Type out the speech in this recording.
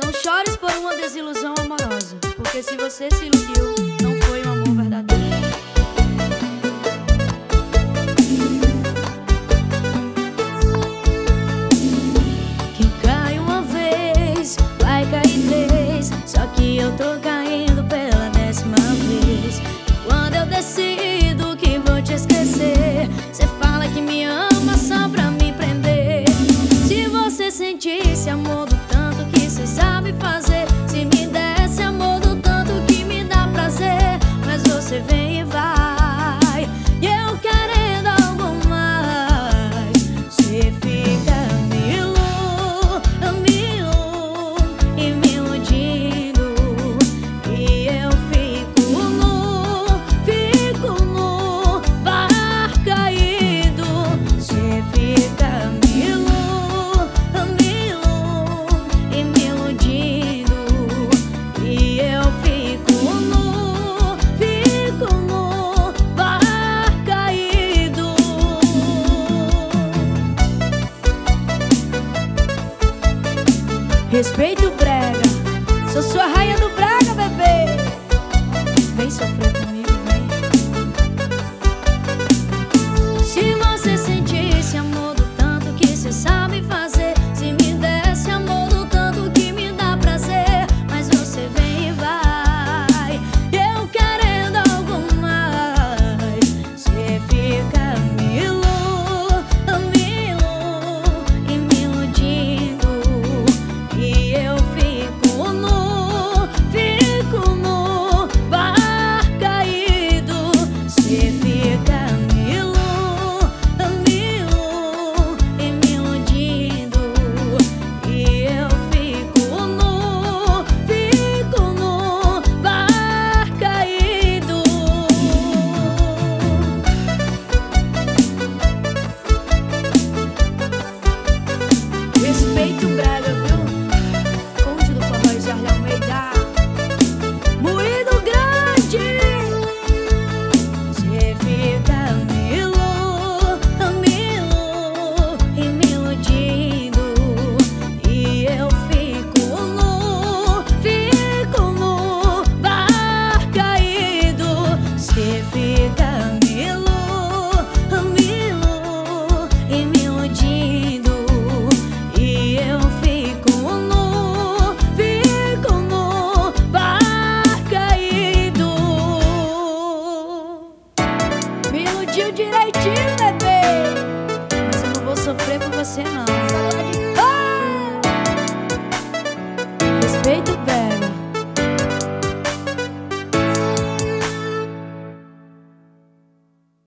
Não chores por uma desilusão amorosa, porque se você se iludiu, não foi um amor verdadeiro. Quem cai uma vez, vai cair três. Só que eu tô caindo pela décima vez. E quando eu decido que vou te esquecer, você Respeito o brega, sou sua rainha do brega, bebê. Vem sofrer comigo. você não.